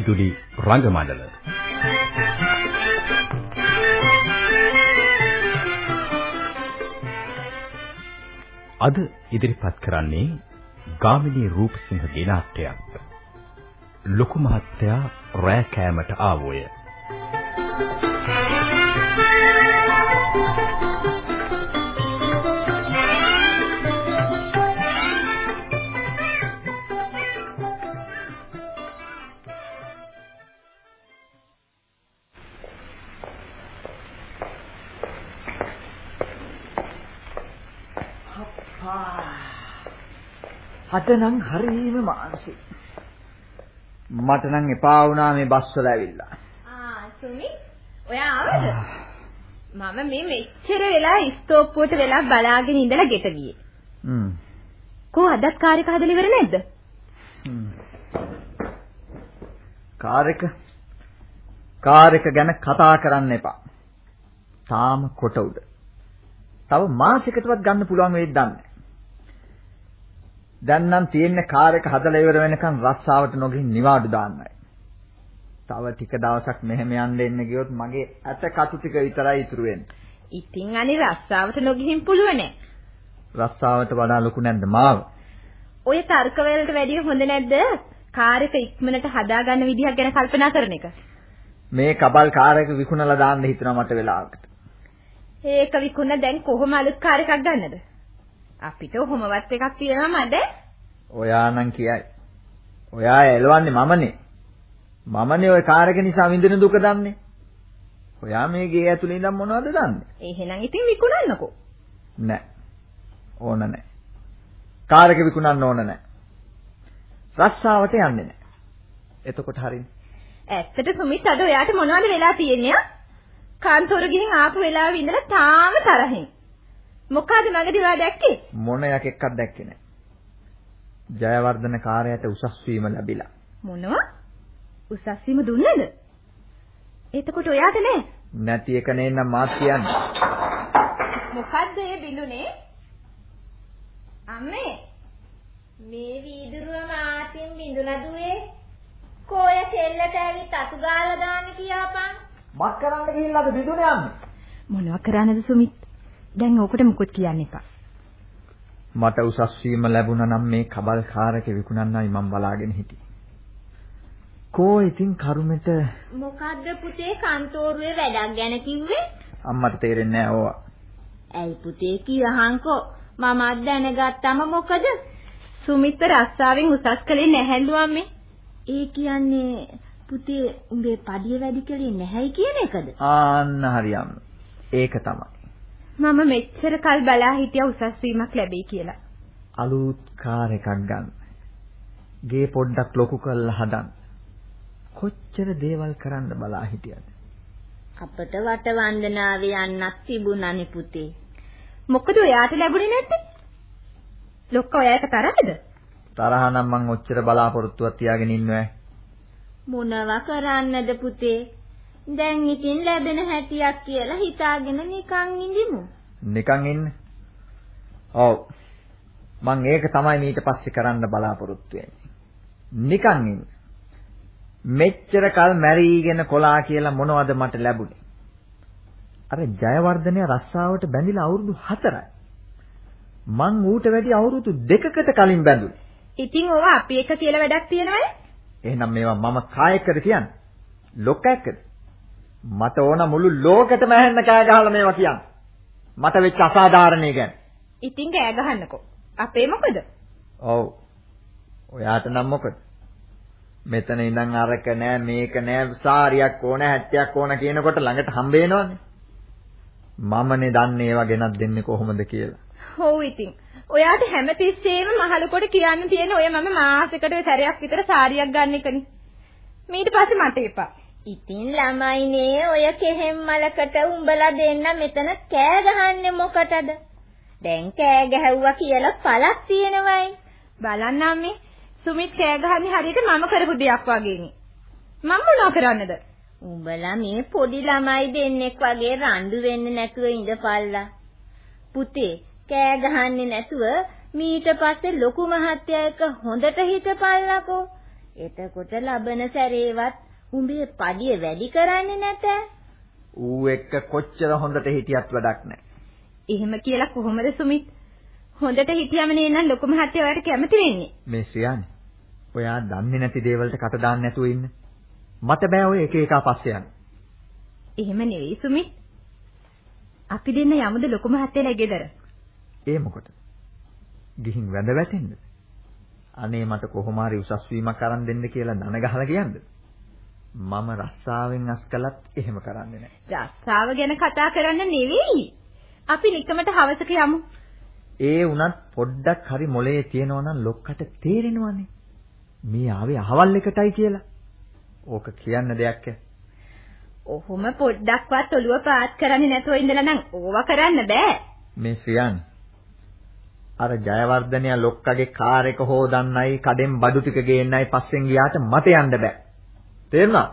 ගුවන් විදුලි රංගමඩල අද ඉදිරිපත් කරන්නේ ගාමිණී රූපසිංහගේ නාට්‍යයක්. ලොකු මහත්තයා රෑ කෑමට ආවෝය. අද නම් හරීම මානසික. මට නම් එපා වුණා මේ බස් වල ඇවිල්ලා. ආ සුමි ඔයා ආවද? මම මේ මෙච්චර වෙලා ස්තෝප්පුවට වෙලා බලාගෙන ඉඳලා ගෙට ගියේ. හ්ම්. කො අදත් කාර් එක හදලා ඉවර නැද්ද? හ්ම්. කාර් එක කාර් එක ගැන කතා කරන්න එපා. තාම කොට උඩ. තව මාසයකටවත් ගන්න පුළුවන් වෙයිද දන්නේ දැන් නම් තියෙන්නේ කාර් එක හදලා ඉවර වෙනකන් රස්සාවට නොගිහින් නිවාඩු දාන්නයි. තව ටික දවසක් මෙහෙම යන්න එන්න ගියොත් මගේ ඇත කටු ටික විතරයි ඉතුරු වෙන්නේ. ඉතින් අනේ රස්සාවට නොගිහින් පුළුවනේ. රස්සාවට වඩා ලොකු නැද්ද මාව? ඔය තර්ක වලට වැඩිය හොඳ නැද්ද? කාර් එක ඉක්මනට හදාගන්න විදිහක් ගැන කල්පනා කරන එක. මේ කබල් කාර් එක විකුණලා දාන්න හිතනවා මට වෙලාවකට. ඒක විකුණ දැන් කොහොම අලුත් කාර් එකක් ගන්නද? අපිට ඔහොමවත් එකක් තියෙනවා මඩ. ඔයා නම් කියයි. ඔයා එලවන්නේ මමනේ. මමනේ ওই කාර් එක නිසා විඳින දුක දන්නේ. ඔයා මේ ගේ ඇතුලේ ඉඳන් මොනවද දන්නේ? එහෙනම් ඉතින් විකුණන්නකෝ. නෑ. ඕන නෑ. කාර් එක විකුණන්න ඕන නෑ. රස්සාවට යන්නේ නෑ. එතකොට හරිනේ. ඇත්තට සුමිත් අද ඔයාට මොනවද වෙලා තියෙන්නේ? කාන්තෝර ගිහින් ආපු වෙලාවෙ ඉඳලා තාම තරහින්. මොකද මගදී ඔයා දැක්කේ? මොන යකෙක්වත් දැක්කේ නෑ. ජයවර්ධන කාර්යයට උසස් වීම ලැබිලා. මොනවා? උසස් වීම දුන්නද? එතකොට ඔයාට නෑ? නැති එක නේනම් මාත් කියන්නේ. මොකද්ද ඒ බිඳුනේ? අම්මේ මේ වීදුරුව මාතින් බිඳුලා දුවේ කෝය කෙල්ලට ඇවිත් අතු ගාලා දාන්න කියාපන් මත් කරන්න ගිහිල්ලාද බිඳුනේ යන්නේ මොනවා කරන්නද සුමිත් දැන් ඕකට මුකුත් කියන්න එපා මට උසස් වීම ලැබුණා නම් මේ කබල් කාරක විකුණන්නයි මම බලාගෙන හිටියේ කෝ ඉතින් කරුමෙට මොකද්ද පුතේ කන්තෝරුවේ වැඩක් ගැන කිව්වේ අම්මට තේරෙන්නේ නැහැ ඕවා ඇයි පුතේ කියහන්කෝ මමත් දැනගත්තම මොකද? සුමිත් රස්සාවෙන් උසස් කළේ නැහැලු අම්මේ. ඒ කියන්නේ පුතේ උඹේ පඩිය වැඩි කළේ නැහැයි කියන එකද? ආන්න හරියම්. ඒක තමයි. මම මෙච්චර කල් බලා හිටියා උසස් වීමක් ලැබෙයි කියලා. අලුත් කාර් එකක් ගන්න. ගේ පොඩ්ඩක් ලොකු කරලා හදන්න. කොච්චර දේවල් කරන්න බලා හිටියද? අපට වට වන්දනාවේ යන්නත් තිබුණානේ පුතේ. මොකද ඔයාට ලැබුණේ නැත්තේ? ලොක්කා ඔයා එක තරහද? තරහ නම් මං ඔච්චර බලාපොරොත්තුවක් තියාගෙන ඉන්නවෑ. මොනවා කරන්නද පුතේ? දැන් ඉතින් ලැබෙන හැටියක් කියලා හිතාගෙන නිකන් ඉඳිමු. නිකන් ඉන්න. ඔව්. මං ඒක තමයි ඊට පස්සේ කරන්න බලාපොරොත්තු වෙන්නේ. නිකන් ඉන්න. මෙච්චර කල් මැරීගෙන කොලා කියලා මොනවද මට ලැබුණේ? අර ජයවර්ධනය රස්සාවට බැඳිලා අවුරුදු 4යි. මං ඌට වැඩි අවුරුදු දෙකකට කලින් බැඳුනේ. ඉතින් ඕව අපි එක කියලා වැඩක් තියෙනවද? එහෙනම් මේවා මම කායකද කියන්නේ? ලොක්කයක්ද? මට ඕන මුළු ලෝකෙටම ඇහෙන්න කෑ ගහලා මේවා කියන්න. මට වෙච්ච අසාධාරණේ ගැන. ඉතින් කෑ ගහන්නකෝ. අපේ මොකද? ඔව්. ඔයාට නම් මොකද? මෙතන ඉඳන් අරක නෑ මේක නෑ සාරියක් ඕන හැට්ටියක් ඕන කියනකොට ළඟට හම්බ වෙනවනේ. මමනේ දන්නේ ඒවා ගෙනත් දෙන්නේ කොහොමද කියලා. ඔව් ඉතින්. ඔයාට හැමතිස්සෙම මහලුකොට කියන්න තියෙන ඔය මම මාසෙකට සැරයක් විතර සාරියක් ගන්න එකනේ. ඊට පස්සේ මට එපා. ඉතින් ළමයිනේ ඔය කෙහෙම් මලකට උඹලා දෙන්න මෙතන කෑ ගහන්නේ මොකටද? දැන් කෑ ගැහුවා කියලා පළක් තියෙනවයි. බලන්න අම්මේ සුමිත් කෑ ගහන්නේ හරියට මම කරපු දෙයක් වගේනේ. මම මොනවා කරන්නද? උඹලා මේ පොඩි ළමයි දෙන්නෙක් වගේ රණ්ඩු වෙන්නේ නැතුව ඉඳපල්ලා. පුතේ කෑ ගහන්නේ නැතුව මීට පස්සේ ලොකු මහත්තයා එක්ක හොඳට හිටපල්ලාකෝ. එතකොට ලබන සැරේවත් උඹේ පඩිය වැඩි කරන්නේ නැත. ඌ එක්ක කොච්චර හොඳට හිටියත් වැඩක් නැහැ. එහෙම කියලා කොහොමද සුමිත්? හොඳට හිටියම නේනම් ලොකු මහත්තයා ඔයාලට කැමති වෙන්නේ. මේ ශ්‍රියානි. ඔයා දන්නේ නැති දේවල්ට කට දාන්න නැතුව ඉන්න. මට බෑ ඔය එක එක පස්සේ යන්න. එහෙම නෙවෙයි සුමිත්. අපි දෙන්න යමුද ලොකු මහත්තයාලා ගෙදර? ඒ මොකටද? ගිහින් වැඳ වැටෙන්නද? අනේ මට කොහොම හරි උසස් වීමක් අරන් දෙන්න කියලා දන ගහලා කියන්නද? මම රස්සාවෙන් අස් කළත් එහෙම කරන්නේ නැහැ. රස්සාව ගැන කතා කරන්න නෙවෙයි. අපි නිකමට හවසක යමු. ඒ වුණත් පොඩ්ඩක් හරි මොලේ තියෙනවා නම් ලොක්කට තේරෙනවනේ. මේ ආවේ අහවල් එකටයි කියලා. ඕක කියන්න දෙයක් ඔහොම පොඩ්ඩක්වත් ඔළුව පාත් කරන්නේ නැතුව ඉඳලා නම් ඕවා කරන්න බෑ. මේ ශ්‍රියන් අර ජයවර්ධනයා ලොක්කගේ කාර් එක හොදන්නයි කඩෙන් බඩු ටික ගේන්නයි පස්සෙන් ගියාට මට යන්න බෑ. තේරුණා?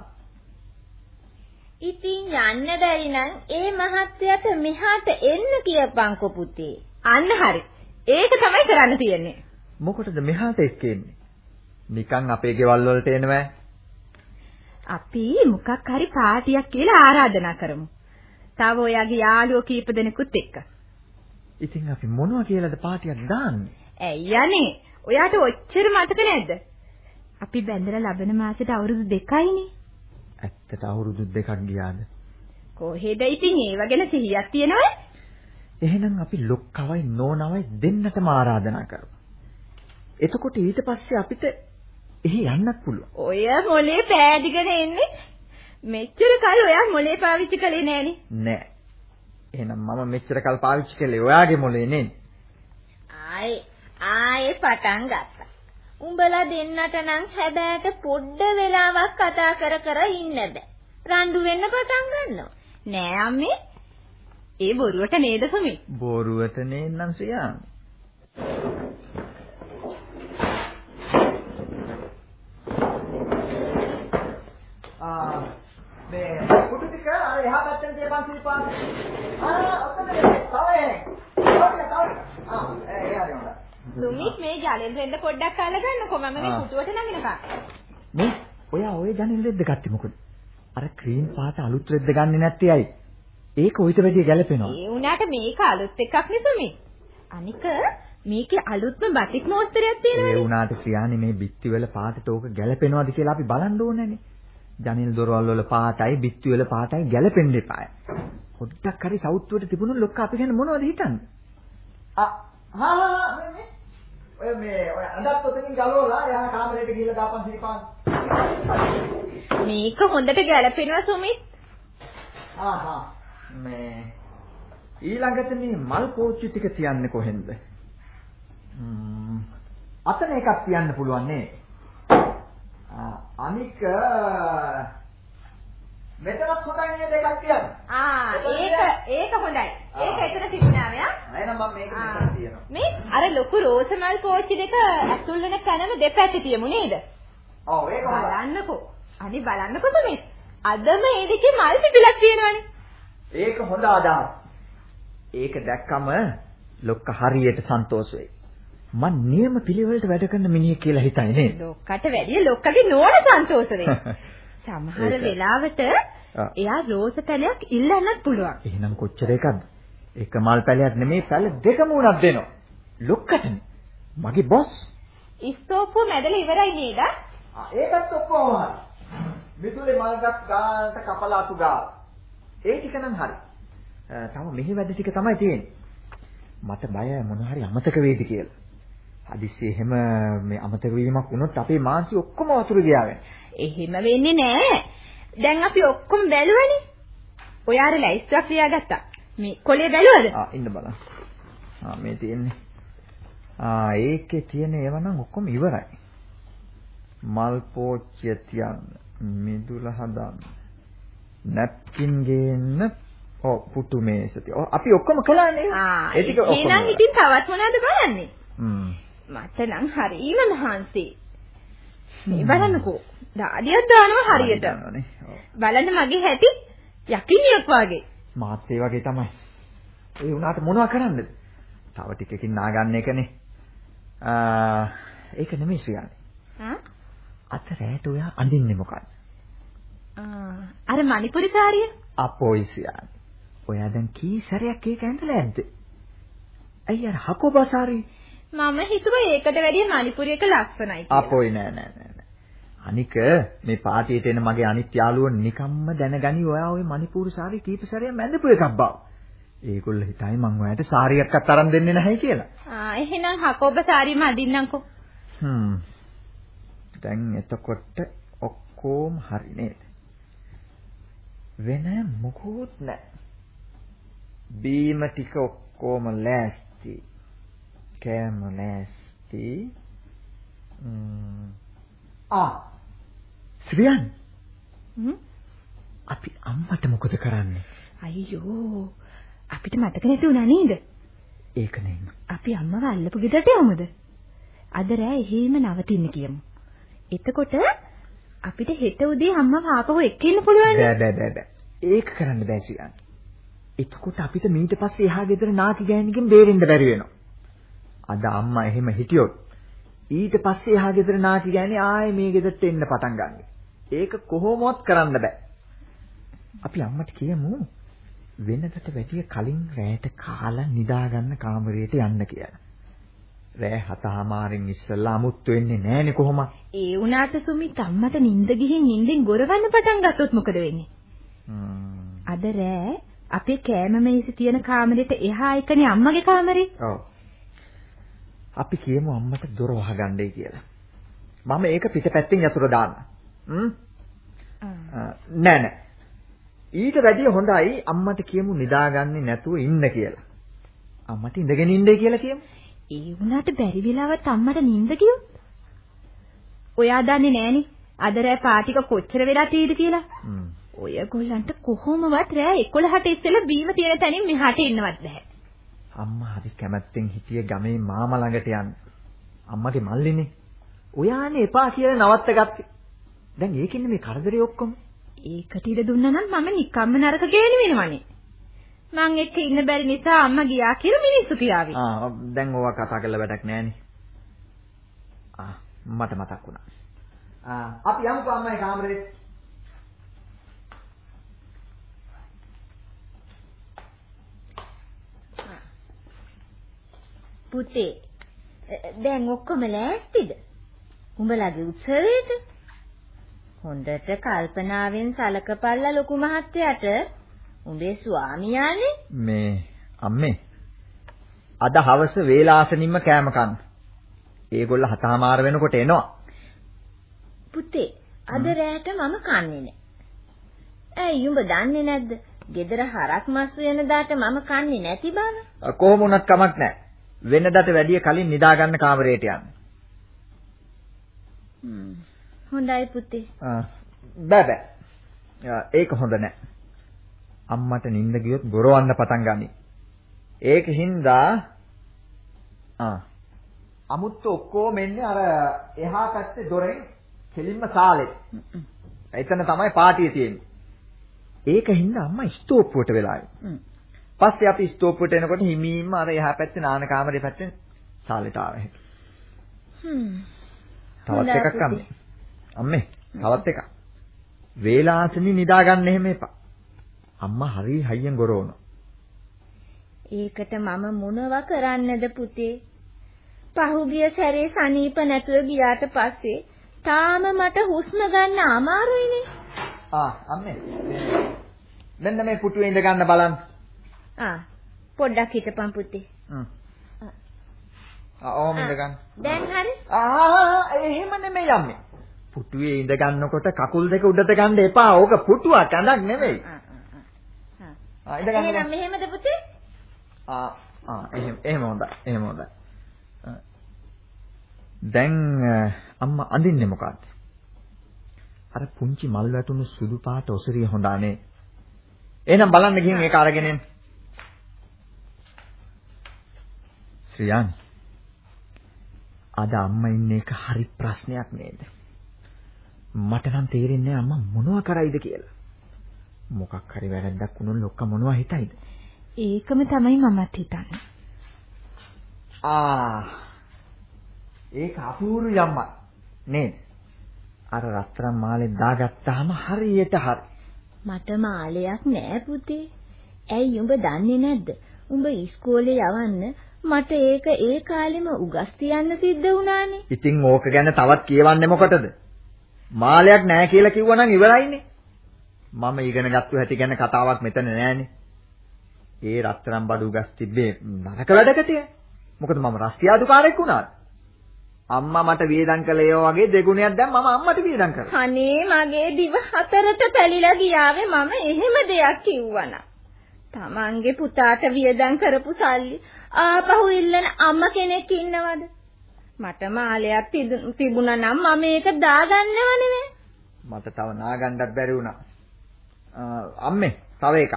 ඉතින් යන්න බැරි නම් ඒ මහත්තයාට මෙහාට එන්න කියපන්කො පුතේ. අන්න හරි. ඒක තමයි කරන්න තියෙන්නේ. මොකටද මෙහාට එක්කෙන්නේ? නිකන් අපේ ගෙවල් වලට එනවෑ. අපි මොකක් හරි පාටියක් කියලා ආරාධනා කරමු. තව ඔයාගේ යාළුවෝ කීප දෙනෙකුත් එක්ක. ඉතින් අපි මොනවා කියලාද පාටියක් දාන්නේ? ඇයි යන්නේ? ඔයාට ඔච්චර මතක නැද්ද? අපි බැඳලා ලබන මාසෙට අවුරුදු දෙකයිනේ. ඇත්තට අවුරුදු දෙකක් ගියාද? කොහෙද ඉතින් ඒව ගැන සිහියක් තියනවද? එහෙනම් අපි ලොක්කවයි නෝනවයි දෙන්නටම ආරාධනා කරමු. එතකොට ඊට පස්සේ අපිට එහි යන්නත් පුළුවන්. ඔය මොලේ පෑදිගෙන එන්නේ මෙච්චර කල් ඔයා මොලේ පාවිච්චි කළේ නෑනේ. නෑ. එහෙනම් මම මෙච්චර කල් පාවිච්චි කළේ ඔයාගේ මොලේ නේ. ආයේ ආයේ පටන් ගත්තා. උඹලා දෙන්නට නම් හැබෑට පොඩ්ඩ වෙලාවක් කතා කර කර ඉන්න බෑ. රණ්ඩු වෙන්න පටන් ගන්නවා. නෑ අම්මේ. ඒ බොරුවට නේද සුමි? බොරුවට නේනම් සියා. මේ කුටු ටික අර එහා පැත්තෙන් තියපන් සිල්පන්. ආ ඔතන තව එන්නේ. තව තව. ආ ඒ හරි සුමිත් මේ ජලෙන් දෙන්න පොඩ්ඩක් අල්ල ගන්නකෝ මම මේ කුටුවට නගිනකම්. මේ ඔයා ඔය ජනෙල් රෙද්ද ගත්තේ මොකද? අර ක්‍රීම් පාට අලුත් රෙද්ද ගන්නේ නැත්තේ ඇයි? ඒක ඔయిత වැඩිය ගැලපෙනවා. ඒ උනාට මේක අලුත් එකක් නේ සුමිත්. අනික මේකේ අලුත්ම බතික් මෝස්තරයක් තියෙනවා. ඒ උනාට ශ්‍රියානි මේ බිත්ති වල පාටට ඕක ගැලපෙනවද කියලා අපි බලන්න ඕනේනේ. ජනෙල් දොරවල් වල පාටයි බිත්ති වල පාටයි ගැලපෙන්න එපාය. පොඩ්ඩක් හරි සවුත්තුවට තිබුණොත් ලොක්ක අපි ගැන මොනවද හිතන්නේ? ආ හා හා මේ මේ ඔය මේ ඔය අඳත් ඔතනින් ගලවලා එහා කාමරේට ගිහිල්ලා දාපන් සිරිපාන්. මේක හොඳට ගැලපෙනවා සුමිත්. ආ හා මේ ඊළඟට මේ මල් පෝච්චි ටික තියන්නේ කොහෙන්ද? අතන එකක් තියන්න පුළුවන් නේ. අනික මෙතනත් හොඳයි නේද එකක් තියන්න. ආ ඒක ඒක හොඳයි. ඒක එතන තිබුණා මෙයා. එහෙනම් මම මේක මෙතන තියනවා. මේ අර ලොකු රෝස මල් පෝච්චි දෙක ඇතුල් වෙන කනම දෙපැත්තේ තියමු නේද? ඔව් ඒක. බලන්නකෝ. අනි බලන්නකෝ මේ. අදම ඒ දෙකේ මල් පිපිලක් තියෙනවනේ. ඒක හොඳ අදහස්. ඒක දැක්කම ලොක්ක හරියට සන්තෝෂ වෙයි. මං නියම පිළිවෙලට වැඩ කරන මිනිහෙක් කියලා හිතයි නේද? ලොක්කට වැඩිය ලොක්කගේ නෝන සන්තෝෂ වෙයි. සමහර වෙලාවට එයා රෝස පැලයක් ඉල්ලන්නත් පුළුවන්. එහෙනම් කොච්චර එකක්ද? එක මල් පැලයක් නෙමෙයි පැල දෙකම උනක් දෙනවා. ලොක්කටනේ. මගේ බොස්. ඉස්තෝපුව මැදලා ඉවරයි නේද? ඒකත් ඔක්කොම හරි. මිතුලේ මල්ගත් ගානට කපලා අතු ගාලා. ඒ ටික නම් හරි. තව මෙහි වැඩ ටික තමයි තියෙන්නේ. මට බය මොන හරි අමතක වේද කියලා. හදිස්සියේ එහෙම මේ අමතක වීමක් වුණොත් අපේ මානසි ඔක්කොම වතුර ගියාවෙන්. එහෙම වෙන්නේ නෑ. දැන් අපි ඔක්කොම බැලුවනේ. ඔයා අර ලයිස්ට්ක් ලියාගත්තා. මේ කොලේ බැලුවද? ආ ඉන්න බලන්න. ආ මේ තියෙන්නේ. ආ ඒකේ තියෙන ඒවා නම් ඔක්කොම ඉවරයි. මල් පෝච්චිය තියන්න, මිදුල හදන්න, නැප්කින් ගේන්න, ඔව් පුතු මේස තිය. ඔව් අපි ඔක්කොම කළානේ. ආ ඒ ටික ඔක්කොම. එහෙනම් ඉතින් තවත් මොනවද බලන්නේ? හ්ම්. මට නම් හරීම මහන්සි. මේ බලන්නකෝ. දාඩියක් දානවා හරියට. බලන්න මගේ හැටි යකිනියක් වගේ. මාත් ඒ වගේ තමයි. ඒ වුණාට මොනව කරන්නද? තව ටිකකින් නාගන්න එකනේ. ආ ඒක නෙමෙයි ශ්‍රියානි. හා? අත රැට ඔයා අඳින්නේ මොකක්ද? අර මණිපුරි සාරිය? අපෝයි සියානි. ඔයා දැන් කී සැරයක් ඒක ඇඳලා ඇද්ද? අයියා හකෝබා සාරිය මම හිතුවා ඒකට වැඩිය මණිපුරි එක ලස්සනයි කියලා. අපෝයි නෑ නෑ නෑ. අනික මේ පාටියට එන මගේ අනිත් යාළුවෝ නිකම්ම දැනගනි ඔයා ওই මණිපුරි සාරිය කීප සැරයක් මැදපු එකක් බව. ඒගොල්ලෝ හිතයි මං ඔයාට සාරියක්වත් අරන් දෙන්නේ නැහැ කියලා. ආ එහෙනම් හකෝබ සාරියම අදින්නම්කෝ. හ්ම්. දැන් එතකොට ඔක්කොම හරි නේද? වෙන මොකුත් නැහැ. බීම ටික ඔක්කොම ලෑස්ති. කෑම ලෑස්ති. ආ ශ්‍රියන් අපි අම්මට මොකද කරන්නේ? අයියෝ අපිට මතක නැති වුණා නේද? ඒක නෙන්න. අපි අම්මව අල්ලපු ගෙදරට යමුද? අද රෑ එහෙම නවතින්න කියමු. එතකොට අපිට හෙට උදේ අම්මව ආපහු එක්කින්න පුළුවන් බෑ බෑ බෑ බෑ. ඒක කරන්න බෑ ශ්‍රියන්. එතකොට අපිට මීට පස්සේ එහා ගෙදර නාකි ගෑණිගෙන් බේරෙන්න බැරි වෙනවා. අද අම්මා එහෙම හිටියොත් ඊට පස්සේ එහා ගෙදර නාකි ගෑණි ආයේ මේ ගෙදරට එන්න පටන් ගන්නෙ. ඒක කොහොමවත් කරන්න බෑ. අපි අම්මට කියමු වෙනකට වැඩිය කලින් රැයට කාලා නිදාගන්න කාමරයට යන්න කියලා. රෑ හතමාරින් ඉස්සෙල්ලා අමුත්තු වෙන්නේ නැහනේ කොහොමද? ඒ වුණාට සුමිත් අම්මට නිින්ද ගිහින් නිින්දෙන් ගොරවන්න පටන් ගත්තොත් මොකද වෙන්නේ? අද රෑ අපේ කෑම මේසෙ තියෙන කාමරෙට එහා එකනේ අම්මගේ කාමරේ. ඔව්. අපි කියමු අම්මට දොර වහගන්නයි කියලා. මම ඒක පිටපැත්තෙන් යතුරු දාන්න. නෑ නෑ. ඊට වැඩිය හොඳයි අම්මට කියමු නිදාගන්නේ නැතුව ඉන්න කියලා. අම්මට ඉඳගෙන ඉන්නයි කියලා කියමු. ඒ වුණාට බැරි වෙලාවත් අම්මට නිින්ද ගියොත්? ඔයා දන්නේ නෑනේ. අද රෑ පාටික කොච්චර වෙලා තියෙද කියලා. ඔයගොල්ලන්ට කොහොමවත් රෑ 11ට ඉස්සෙල්ලා බීම තියෙන තැනින් මෙහාට එන්නවත් බෑ. අම්මා හරි කැමැත්තෙන් හිටිය ගමේ මාමා ළඟට යන්න. අම්මගේ මල්ලිනේ. ඔයානේ එපා කියලා නවත්ත ගත්තේ. දැන් ඒකින්නේ මේ කරදරේ ඔක්කොම. ඒකට ඉඩ දුන්නා නම් මම නිකම්ම නරක ගෑණි වෙනවනේ. මං එක්ක ඉන්න බැරි නිසා අම්මා ගියා කියලා මිනිස්සු කියාවි. ආ දැන් ඕවා කතා කරලා වැඩක් නෑනේ. ආ මට මතක් වුණා. ආ අපි යමුකෝ අම්මගේ කාමරේට. පුතේ දැන් ඔක්කොම ලෑස්තිද? උඹලගේ උත්සවයට? හොඳට කල්පනාවෙන් සලකපල්ලා ලොකු මහත්තයාට උඹේ ස්වාමියානේ මේ අම්මේ අද හවස වේලාසනින්ම කෑම කන්න. ඒගොල්ල හතමාර වෙනකොට එනවා. පුතේ අද රැයට මම කන්නේ නෑ. ඇයි උඹ දන්නේ නැද්ද? ගෙදර හරක් මස් වෙන දාට මම කන්නේ නැති බව. කොහොම වුණත් කමක් නැහැ. වෙනදට වැඩිය කලින් නිදාගන්න කාමරයට යන්න. හ්ම්. හොඳයි පුතේ. බෑ බෑ. ඒක හොඳ නෑ. අම්මට නිින්ද ගියොත් බොරවන්න පටන් ගනි. ඒක හින්දා ආ අමුත්ත ඔක්කොම එන්නේ අර එහා පැත්තේ දොරෙන් කෙලින්ම සාලෙට. එතන තමයි පාටිය තියෙන්නේ. ඒක හින්දා අම්මා ස්තෝප්පුවට වෙලා පස්සේ අපි ස්තෝප්පුවට එනකොට හිමීම අර එහා පැත්තේ නාන කාමරේ පැත්තෙන් සාලෙට ආවා. හ්ම්. තවත් එකක් අම්මේ. අම්මේ තවත් එකක්. වේලාසනි නිදා ගන්න එහෙම එපා. අම්මා හරි හයියෙන් ගොරවනවා. ඒකට මම මොනව කරන්නද පුතේ? පහුගිය සැරේ සනීප නැතුව ගියාට පස්සේ තාම මට හුස්ම ගන්න අමාරුයිනේ. ආ අම්මේ. මෙන්න මේ පුටුවේ ඉඳ ගන්න බලන්න. ආ පොඩ්ඩක් හිටපන් පුතේ. හ්ම්. ආ ඕම ඉඳ ගන්න. දැන් හරි? ආ එහෙම නෙමෙයි අම්මේ. පුටුවේ ඉඳ ගන්නකොට කකුල් දෙක උඩට ගන්න එපා. ඕක පුටුවක් ඇඳක් නෙමෙයි. ආ ඉඳ ගන්න. එහෙනම් මෙහෙමද පුතේ? ආ ආ එහෙම එහෙම හොඳයි. එහෙම හොඳයි. දැන් අම්මා අඳින්නේ මොකක්ද? අර පුංචි මල් වැටුණු සුදු පාට ඔසරිය හොඳානේ. එහෙනම් බලන්න ගිහින් ඒක අරගෙන එන්න. ශ්‍රියන් අද අම්මා ඉන්නේ එක හරි ප්‍රශ්නයක් නේද? මට නම් තේරෙන්නේ අම්මා මොනවා කරයිද කියලා. මොකක් හරි වැරද්දක් වුණොත් ලොක්ක මොනවා හිතයිද? ඒකම තමයි මමත් හිතන්නේ. ආ ඒක අපූර්ව යම්මා නේද? අර රත්තරන් මාලේ දාගත්තාම හරියට හරි. මට මාලයක් නෑ පුතේ. ඇයි උඹ දන්නේ නැද්ද? උඹ ඉස්කෝලේ යවන්න මට ඒක ඒ කාලෙම උගස් තියන්න සිද්ධ වුණානේ. ඉතින් ඕක ගැන තවත් කියවන්නේ මොකටද? මාලයක් නෑ කියලා කිව්වනම් ඉවරයිනේ. මම ඉගෙන ගත්ත හැටි ගැන කතාවක් මෙතන නෑනේ. ඒ රත්තරන් බඩු උගස් තිබ්බේ නරක වැඩකටය. මොකද මම රස්තියාදුකාරයෙක් වුණා. අම්මා මට වියදම් කළේ ඒ වගේ දෙගුණයක් දැන් මම අම්මට වියදම් කරා. අනේ මගේ දිව හතරට පැලිලා ගියාවේ මම එහෙම දෙයක් කිව්වනම්. තමන්ගේ පුතාට වියදම් කරපු සල්ලි ආපහු ඉල්ලන අම්මා කෙනෙක් ඉන්නවද? මට මාලයක් තිබුණා නම් මම ඒක දාගන්නව නෙමෙයි. මට තව නාගන්නත් බැරි වුණා. අම්මේ තව එකක්.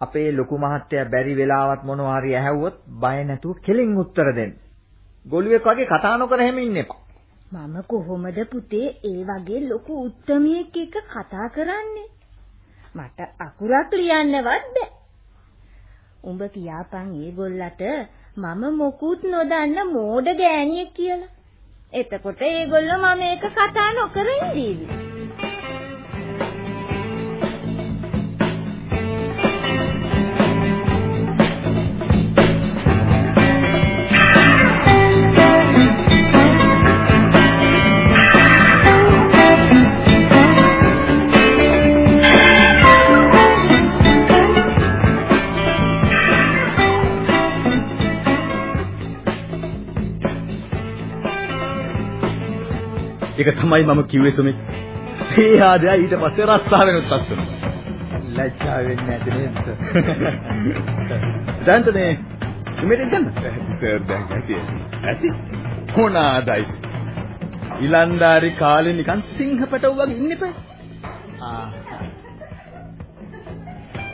අපේ ලොකු මහත්තයා බැරි වෙලාවත් මොනවා හරි ඇහැව්වොත් බය නැතුව කෙලින් උත්තර දෙන්න. ගොළුෙක් වගේ කතා නොකර හැම ඉන්න එපා. මම කොහොමද පුතේ ඒ වගේ ලොකු උත්තමියෙක් එක්ක කතා කරන්නේ? මට අකුරක් ලියන්නවත් බෑ. උඹ කියාපන් ඒගොල්ලට මම මොකුත් නොදන්න මෝඩ ගෑණියෙක් කියලා. එතකොට ඒගොල්ලෝ මම ඒක කතා නොකර ඉඳීවි. තමයි මම කිව්වේ සුමිත්. ඒ ආදයා ඊට පස්සේ රස්සාවෙනුත් අස්සනවා. ලැජ්ජා වෙන්නේ නැති නේද? දැන්තනේ සුමිත් දැන් සර් දැන් ඇති ඇති. මොනාදයිස් ඉලන්දාරි කාලේ නිකන් සිංහපටව වගේ ඉන්නපෑ ආ.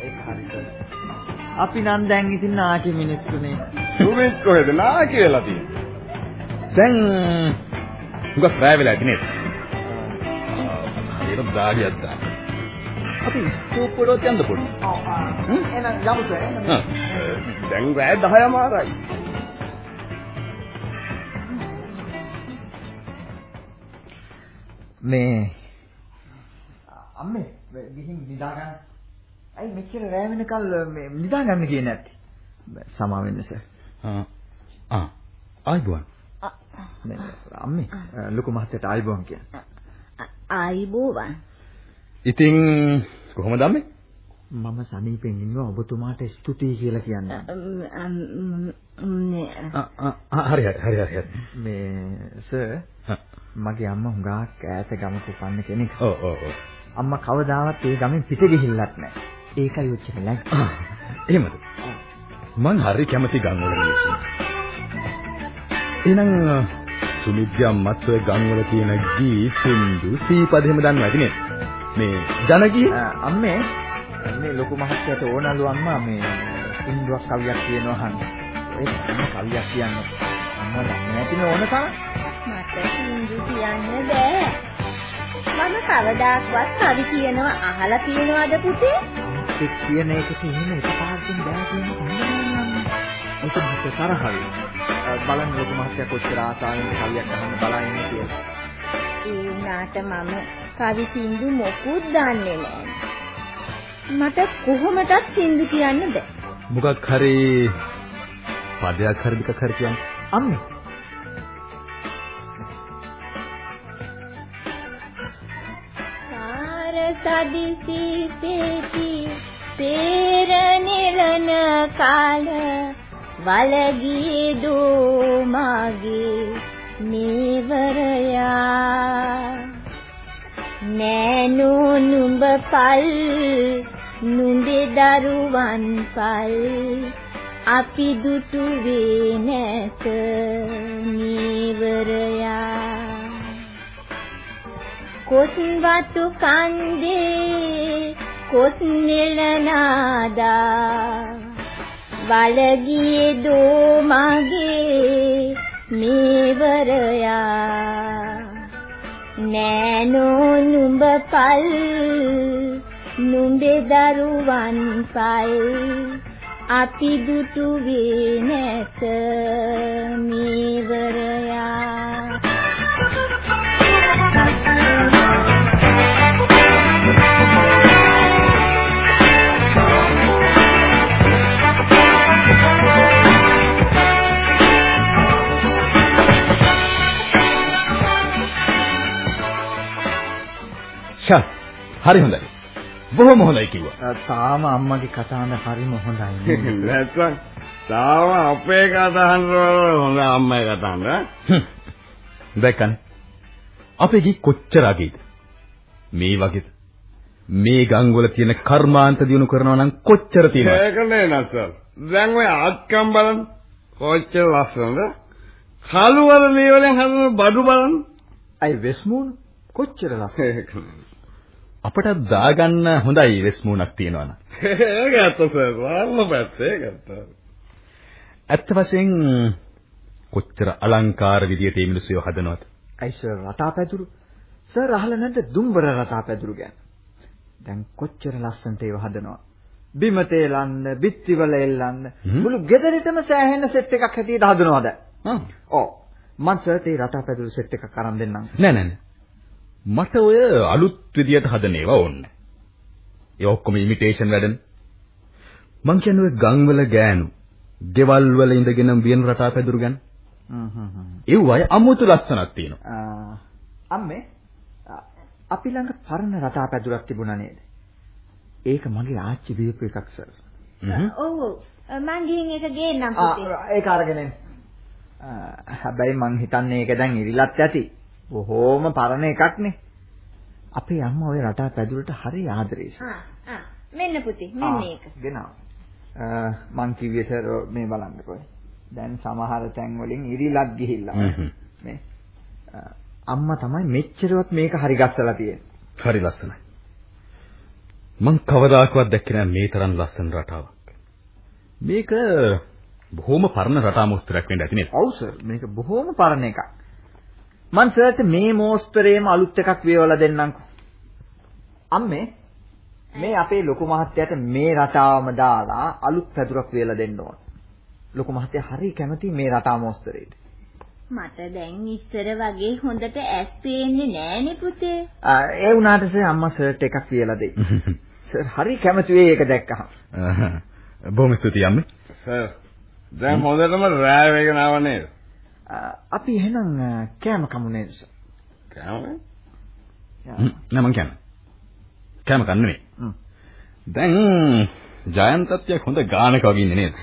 ඒක හරිද? අපි නම් දැන් ඉතින් නාකි මිනිස්සුනේ සුමිත් කොහෙද? නා කියලා තියෙන්නේ. දැන් උගක් රැ වෙලා ඇති නේද? ඒක දාඩියක් දාන්න. අපි ස්කූප් වලට යන්න පොඩි. එහෙනම් යමු සර්. දැන් රෑ 10 මාරයි. මේ අම්මේ ගිහින් නිදා ගන්න. අයි මෙච්චර රෑ වෙනකල් මේ නිදා ගන්න කියන්නේ නැත්තේ. සමා වෙන්න සර්. ආ ආ ආයිබුවන්. අම්මේ ලොකු මහත්තයාට ආයිබෝන් කියන්න. ආයිබෝවන්. ඉතින් කොහොමද අම්මේ? මම සනීපෙන් ඉන්නවා ඔබතුමාට ස්තුතියි කියලා කියන්න. හරි හරි හරි හරි. මේ සර් මගේ අම්මා හුඟක් ඈත ගමක උපන්න කෙනෙක්. ඔව් ඔව් ඔව්. අම්මා කවදාවත් ඒ ගමෙන් පිට ගිහිල්ලත් නැහැ. ඒකයි ඔච්චර ලැග්. එහෙමද? මං හරි කැමති ගම් වල මිනිස්සු. එහෙනම් සුමිත්ගේ අම්මත් ඔය ගම් වල තියෙන ගී සින්දු සීපද එහෙම දන්නවා ඇති නේද? මේ ජනගී අම්මේ මේ ලොකු මහත්තයාට ඕනලු අම්මා මේ සින්දුවක් කවියක් කියනවා අහන්න. ඒ කවියක් කියන්නේ අම්මා දන්නේ නැතිනේ ඕන තරම්. මට සින්දු කියන්න බෑ. මම කවදාක්වත් කවි කියනවා අහලා තියෙනවද පුතේ? ඒ කියන එකට එහෙම එකපාරකින් බෑ කියන කන්නේ. ඒක මට තරහයි. බලන්න ලොකු මහත්තයා කොච්චර ආසාවෙන් කවියක් අහන්න බලන්නේ කියලා. ඒ වුණාට මම කවි සින්දු මොකුත් දන්නේ නෑ. මට කොහොමදත් සින්දු කියන්න බෑ. මොකක් හරි පදයක් හරි දෙකක් හරි කියන්න. අම්මේ. සාර සදිසි සේති පේර නිලන කාල වලගී දෝ මාගේ මේවරයා නෑනෝ නුඹ පල් නුඹේ දරුවන් පල් අපි දුටුවේ නැත මේවරයා කොස් වතු කන්දේ කොස් නෙලනාදා වලගියේ දෝ මගේ මේවරයා නෑනෝ නුඹ පල් නුඹේ දරුවන් පල් අපි දුටුවේ නැත මේවරයා ෂා හරි හොඳයි. බොහොම හොඳයි කිව්වා. තාම අම්මගේ කතාන හරිම හොඳයි. නැත්නම් තාම අපේ කතාන් වල හොඳ අම්මයි කතාන් දැක්කනේ. අපේ ගී කොච්චර අගේද? මේ වගේද? මේ ගම් වල තියෙන කර්මාන්ත දිනු කරනවා නම් කොච්චර තියෙනවද? ඒක නේ නැසස්. දැන් ඔය අත්කම් බලන්න කොච්චර ලස්සනද? කළු වල මේ වලින් හදන බඩු බලන්න. අයි වෙස්මුණු කොච්චර ලස්සන. අපට දාගන්න හොඳයි වෙස්මුණක් තියෙනවා නම්. ඒක ඇත්ත සර්. වල්ම පැත්තේ ඒක ඇත්ත. වශයෙන් කොච්චර අලංකාර විදියට මේ මිනිස්සු හදනවද? අයි සර් රටාපැදුරු. සර් අහලා නැද්ද දුම්බර රටාපැදුරු ගැන? දැන් කොච්චර ලස්සනට ඒව හදනවා. බිම තේලන්න, බිත්තිවල එල්ලන්න, මුළු ගෙදරටම සෑහෙන සෙට් එකක් හැටියට හදනවා දැන්. ආ. ඔව්. මං සර්ට ඒ රටාපැදුරු සෙට් එකක් අරන් දෙන්නම්. නෑ නෑ නෑ. මට ඔය අලුත් විදියට හදන ඒවා ඕනේ. ඒ ඔක්කොම ඉමිටේෂන් වැඩනේ. මං කියන්නේ ඔය ගම්වල ගෑනු, ගෙවල් වල ඉඳගෙන වියන රටාපැදුරු ගැන. හ්ම් හ්ම් හ්ම්. ඒ වය අමුතු ලස්සනක් තියෙනවා. අම්මේ අපි ළඟ පරණ රටාපැදුරක් තිබුණා නේද? ඒක මගේ ආච්චි දීපු එකක් සර්. ඔව් මං ගිහින් ඒක ගේන්නම් පුතේ. ඒක අරගෙන එන්න. හැබැයි මං හිතන්නේ ඒක දැන් ඉරිලත් ඇති. බොහෝම පරණ එකක් නේ. අපේ අම්මා ওই රටා පැදුරට හරි ආදරේ. ආ මෙන්න පුතේ මෙන්න ඒක. ගෙනාව. මං කිව්වේ සර් මේ බලන්නකෝ. දැන් සමහර තැන් වලින් ඉරිලත් ගිහිල්ලා. මේ අම්මා තමයි මෙච්චරවත් මේක හරි ගස්සලා තියෙන්නේ. හරි ලස්සනයි. මං කවදාකවත් දැක්කේ නෑ මේ තරම් ලස්සන රටාවක්. මේක බොහොම පරණ රටා මොස්තරයක් වෙන්න ඇති නේද? ඔව් සර් මේක බොහොම පරණ එකක්. මං සර්ට මේ මෝස්තරේම අලුත් එකක් වේවලා දෙන්නම්කෝ. අම්මේ මේ අපේ ලොකු මහත්තයාට මේ රටාවම දාලා අලුත් පැදුරක් වේලා දෙන්න ඕන. ලොකු මහත්තයා හරි කැමති මේ රටා මෝස්තරේට. මට දැන් ඉස්සර වගේ හොඳට ඇස් පේන්නේ නෑනේ පුතේ. ඒ වුණාට සර් අම්මා සර්ට් එකක් කියලා දෙයි. සර් හරි කැමති වෙයි ඒක දැක්කහම. බොහොම ස්තුතියි අම්මේ. සර් දැන් හොඳටම රෑ වේගෙන ආව නේද? අපි එහෙනම් කෑම කමු නේද? කෑම? නෑ මං කියන්නේ. කෑම කන්න නෙමෙයි. දැන් ජයන්තත්යක් හොඳ ගානක වගේ ඉන්නේ නේද?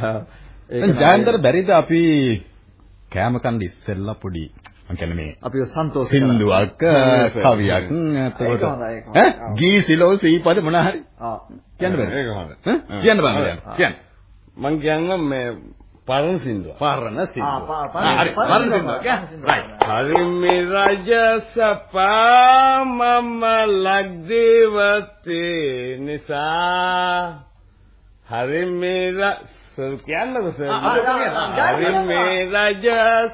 දැන් ජයන්තර බැරිද අපි කෑම කන්න ඉස්සෙල්ලා පොඩි මං කියන්නේ මේ අපි සන්තෝෂ සින්දුවක් කවියක් එතකොට. ඈ? ගී සිලෝ සීපද මොන හරි? කියන්න බෑ ඒක හොඳයි. කියන්න බෑ කියන්න. මං කියන්නේ මේ පරණ සින්දුව. පරණ සින්දුව. හරි පරණ සින්දුව. රයිට් හරිමි රජ සපා මම ලක්දේවතේ නිසා. හරිමි සර් කියන්නකො සර්. හරිමි රජ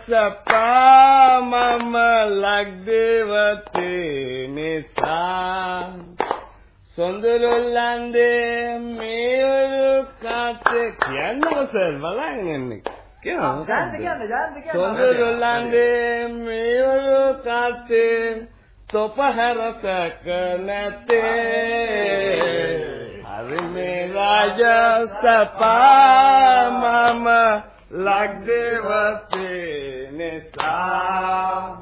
සපා මම ලක්දේවතේ නිසා සොඳුරුල්ලන්දේ මේවරු කාතේ කියන්නකො සර් බලන්න එන්නේ. කියනවා ජයන්ත කියන්න ජයන්ත කියන්න. සොඳුරුල්ලන්දේ මේවරු කාතේ තොපහරතක නැතේ හරි මේ රාජ සපා මම ලක්දේවතේ නිසා.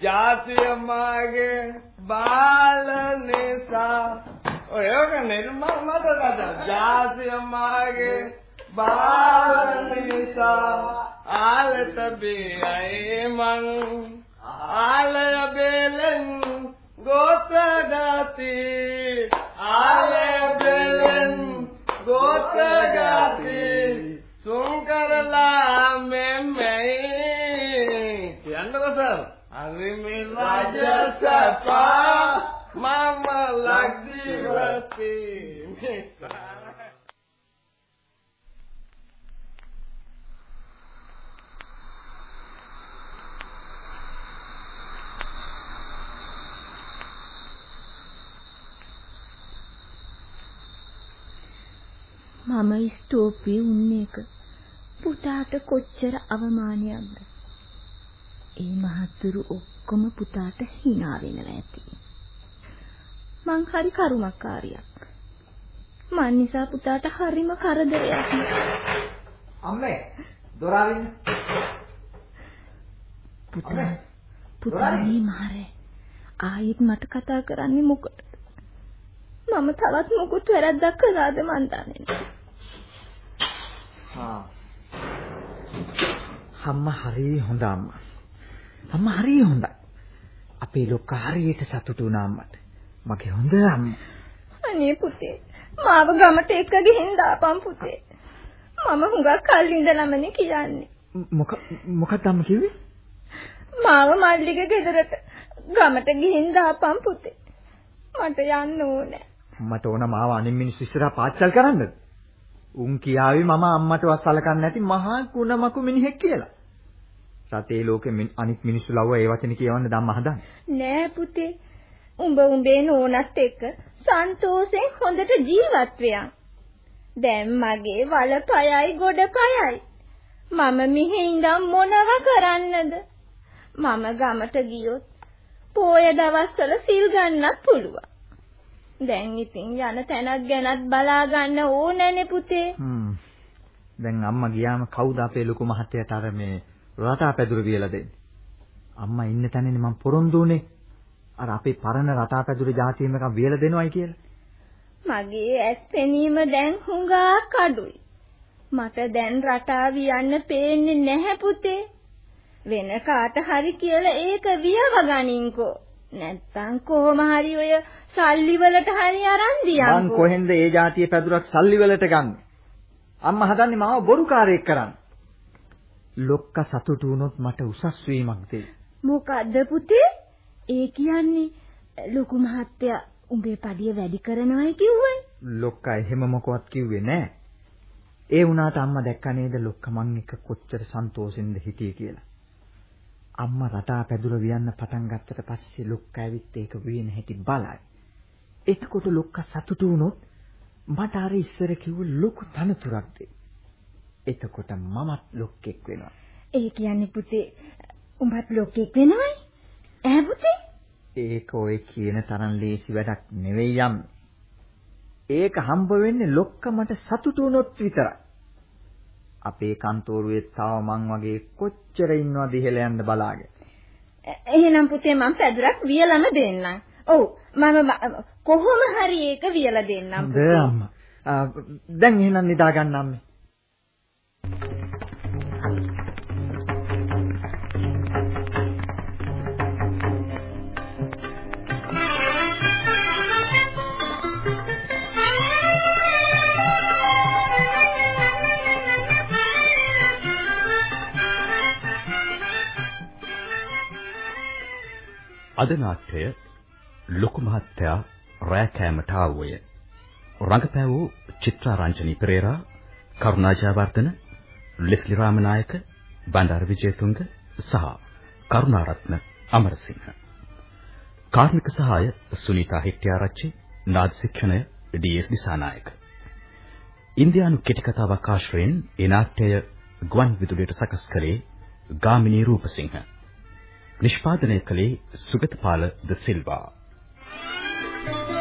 ජාතිය මාගේ බාල නිසා ඔය ඔක නිර්මල මත කතා ජාතිය මාගේ බාල නිසා ආලත බේ මං ආලය බෙලෙන් ගෝත ගති ආලය බෙලෙන් ගෝත ගති සුන්කරලා මෙම්මයි. කියන්නකෝ සර් අරිමි රාජසපා මම ලක්දිවති මම ස්තූපී උන්නේ එක පුතාට කොච්චර අවමානයක්ද ඒ මහත්තුරු ඔක්කොම පුතාට hina වෙනවා ඇති. මං හරි කරුමකාරියක්. මන් නිසා පුතාට හරිම කරදරයක්. අම්මේ දොර අරින්න. පුතා පුතා මේ මාරේ ආයෙත් මට කතා කරන්නේ මොකටද? මම තවත් මොකුත් වැරද්දක් කළාද මන් දන්නේ නැහැ. හා. අම්මා හරි හොඳ අම්මා. අම්මා හරි හොඳයි. අපේ ලොක්කා හරියට සතුටු වුණා අම්මට. මගේ හොඳ අම්මා. අනේ පුතේ මාව ගමට එක්ක ගිහින් දාපන් පුතේ. මම හුඟක් කල් ඉඳලමනේ කියන්නේ. මොක මොකක්ද අම්ම කිව්වේ? මාව මල්ලිගේ ගෙදරට ගමට ගිහින් දාපන් පුතේ. මට යන්න ඕනේ. මට ඕන මාව අනිත් මිනිස්සු ඉස්සරහා පාච්චල් කරන්නද? උන් කියාවි මම අම්මටවත් සලකන්නේ නැති මහා කුණමකු මිනිහෙක් කියලා. රටේ ලෝකෙ අනිත් මිනිස්සු ලව්ව ඒ වචනේ කියවන්න ධම්ම හදන්නේ. නෑ පුතේ. උඹ උඹේ නෝනත් එක්ක සන්තෝෂෙන් හොඳට ජීවත් වෙයන්. දැන් මගේ වලපයයි ගොඩපයයි. මම මෙහි ඉඳන් මොනව කරන්නද? මම ගමට ගියොත් පෝය දවස්වල සිල් ගන්නත් පුළුවන්. දැන් ඉතින් යන තැනක් ගැනත් බලා ගන්න ඕනෑනේ පුතේ. හ්ම්. දැන් අම්මා ගියාම කවුද අපේ ලොකු මහත්තයාට අර මේ රටා පැදුර කියලා දෙන්නේ? අම්මා ඉන්න තැනනේ මම පොරොන්දු උනේ. අර අපේ පරණ රටා පැදුර જાතියෙම එකක් වියලා දෙනවයි කියලා. මගේ ඇස් පෙනීම දැන් හුඟක් අඩුයි. මට දැන් රටා වියන්න පේන්නේ නැහැ පුතේ. වෙන කාට හරි කියලා ඒක වියව ගනින්කෝ. නැත්තම් කොහොම හරි ඔය සල්ලි වලට හරි අරන් දියන්කෝ. මං කොහෙන්ද ඒ જાතිය පැදුරක් සල්ලි වලට ගන්නෙ? අම්මා හදන්නේ මාව බොරුකාරයෙක් කරන්න. ලොක්ක සතුටු වුණොත් මට උසස් වීමක් දෙයි. මොකද්ද පුතේ? ඒ කියන්නේ ලොකු මහත්තයා උඹේ පඩිය වැඩි කරනවායි කිව්වේ? ලොක්කා එහෙම මොකවත් කිව්වේ නෑ. ඒ වුණාට අම්මා දැක්ක නේද ලොක්ක මං එක කොච්චර සන්තෝෂෙන්ද හිටියේ කියලා. අම්මා රටා පැදුර වියන්න පටන් ගත්තට පස්සේ ලොක්කා ඇවිත් ඒක වියන හැටි බලයි. එතකොට ලොක්කා සතුටු වුණොත් මට අර ඉස්සර කිව්ව ලොකු තනතුරක් දෙයි. එතකොට මමත් ලොක්කෙක් වෙනවා. ඒ කියන්නේ පුතේ උඹත් ලොක්කෙක් වෙනවයි? ඈ පුතේ? ඒක ඔය කියන තරම් ලේසි වැඩක් නෙවෙයි යම්. ඒක හම්බ වෙන්නේ ලොක්ක මට සතුටු වුණොත් විතරයි. අපේ කන්තෝරුවේ තාම මං වගේ කොච්චර ඉන්නවද ඉහෙල යන්න බලාගෙන. එහෙනම් පුතේ මම පැදුරක් වියලම දෙන්නම්. ඔව් මම කොහොම හරි ඒක වියලා දෙන්නම් පුතේ. දැන් එහෙනම් නිදා ගන්න අම්මේ. අද නාට්‍යය ලොකු මහත්තයා රෑ කෑමට ආවෝය. රංගපෑවෝ චිත්‍රා රංජනී පෙරේරා, කරුණා ජයවර්ධන, ලෙස්ලි රාමනායක, බණ්ඩාර විජේතුංග සහ කරුණාරත්න අමරසිංහ. කාර්මික සහාය සුනීතා හෙට්ටිආරච්චි, නාද ශික්ෂණය ඩී.එස්. දිසානායක. ඉන්දියානු කෙටි කතාවක් ආශ්‍රයෙන් ඒ නාට්‍යය ගුවන් විදුලියට සකස් කළේ ගාමිණී රූපසිංහ. නිෂ්පාදනය කළේ සුගතපාල ද සිල්වා. Thank you.